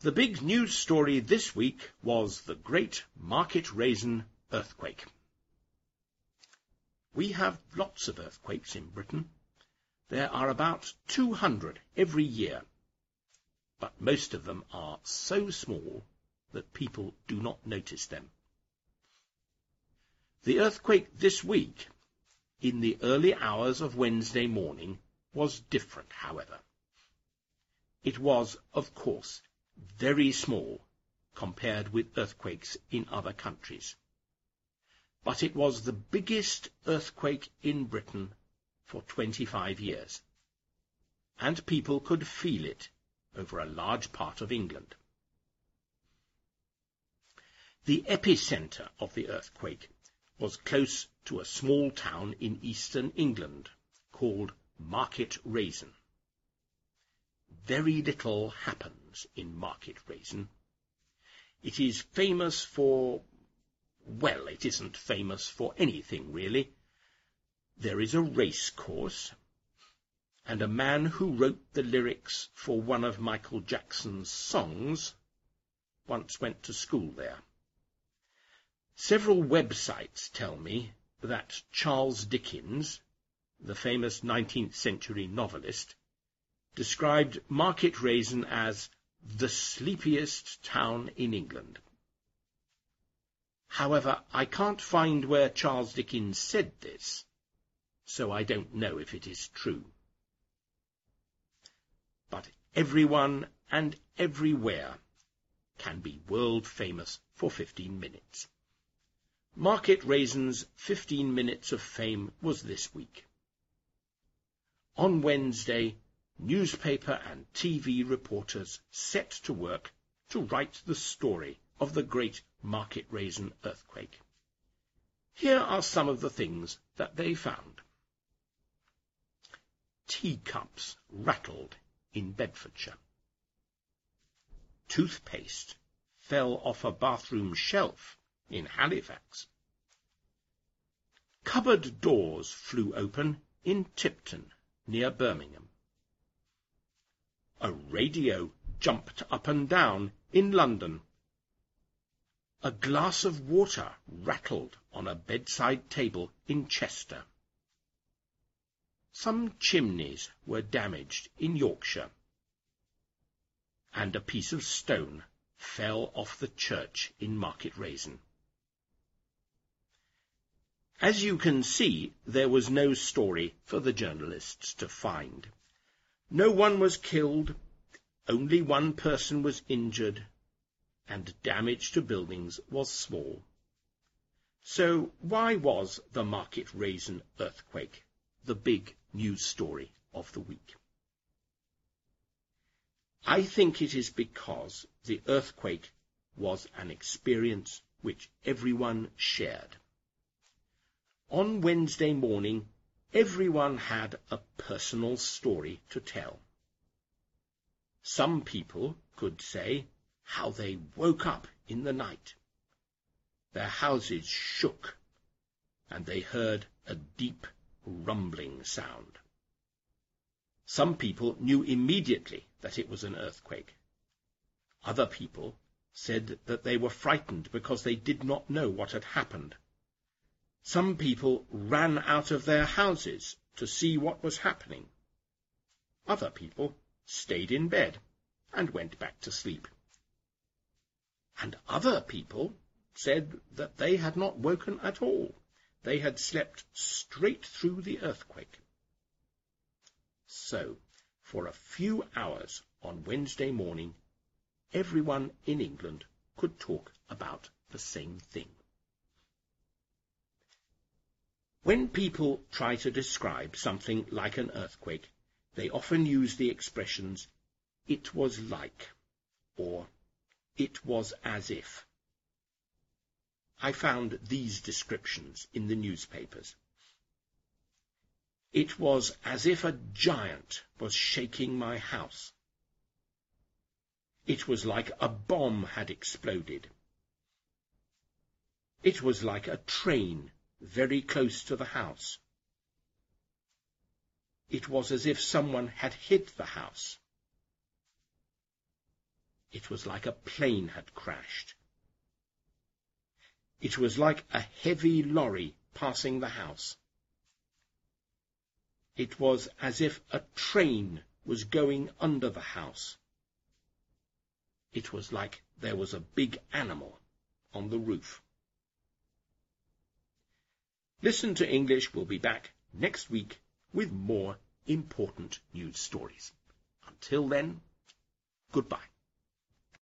The big news story this week was the Great Market Rasen earthquake. We have lots of earthquakes in Britain. There are about 200 every year, but most of them are so small that people do not notice them. The earthquake this week, in the early hours of Wednesday morning, was different, however. It was, of course, very small compared with earthquakes in other countries. But it was the biggest earthquake in Britain for 25 years, and people could feel it over a large part of England. The epicenter of the earthquake was close to a small town in eastern England called Market Rasen. Very little in Market Rasen. It is famous for... well, it isn't famous for anything, really. There is a race course, and a man who wrote the lyrics for one of Michael Jackson's songs once went to school there. Several websites tell me that Charles Dickens, the famous 19th century novelist, described Market Rasen as the sleepiest town in England. However, I can't find where Charles Dickens said this, so I don't know if it is true. But everyone and everywhere can be world famous for 15 minutes. Market Rasen's 15 minutes of fame was this week. On Wednesday, newspaper and TV reporters set to work to write the story of the great Market Rasen earthquake. Here are some of the things that they found. Teacups rattled in Bedfordshire. Toothpaste fell off a bathroom shelf in Halifax. Cupboard doors flew open in Tipton, near Birmingham. A radio jumped up and down in London. A glass of water rattled on a bedside table in Chester. Some chimneys were damaged in Yorkshire. And a piece of stone fell off the church in Market Rasen. As you can see, there was no story for the journalists to find. No one was killed, only one person was injured, and damage to buildings was small. So why was the Market Rasen earthquake the big news story of the week? I think it is because the earthquake was an experience which everyone shared. On Wednesday morning, Everyone had a personal story to tell. Some people could say how they woke up in the night. Their houses shook, and they heard a deep rumbling sound. Some people knew immediately that it was an earthquake. Other people said that they were frightened because they did not know what had happened some people ran out of their houses to see what was happening. Other people stayed in bed and went back to sleep. And other people said that they had not woken at all. They had slept straight through the earthquake. So, for a few hours on Wednesday morning, everyone in England could talk about the same thing. When people try to describe something like an earthquake, they often use the expressions, it was like, or it was as if. I found these descriptions in the newspapers. It was as if a giant was shaking my house. It was like a bomb had exploded. It was like a train very close to the house. It was as if someone had hit the house. It was like a plane had crashed. It was like a heavy lorry passing the house. It was as if a train was going under the house. It was like there was a big animal on the roof. Listen to English We'll be back next week with more important news stories. Until then, goodbye.